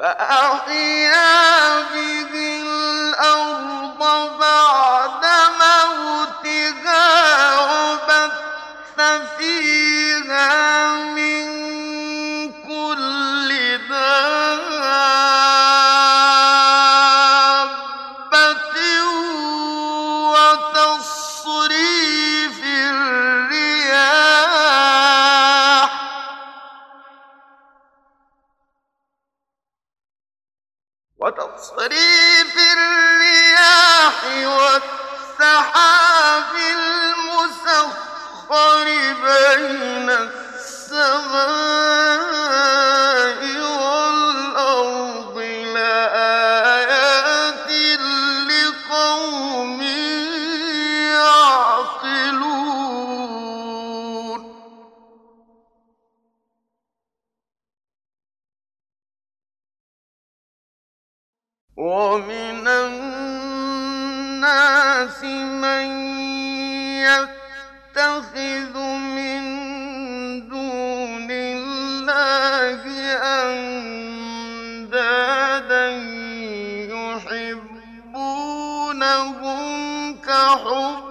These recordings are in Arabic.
وَبَثَّ وَتَصْرِيفِ وَمِنَ النَّاسِ مَن يَتَّخِذُ مِن دُونِ اللَّهِ أَندَادًا يُحِبُّونَهُمْ كَحُبِّ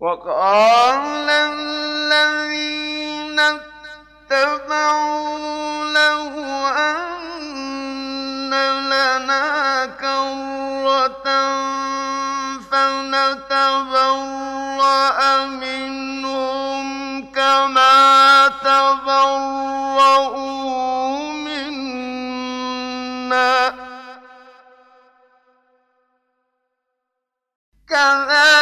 وَقَالَ الَّذِينَ اتَّبَعُوا لَوْ أَنَّ لَنَا كَرَّةً فَنَتَبَرَّأَ مِنْهُمْ كَذَٰلِكَ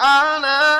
على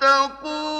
تقولوا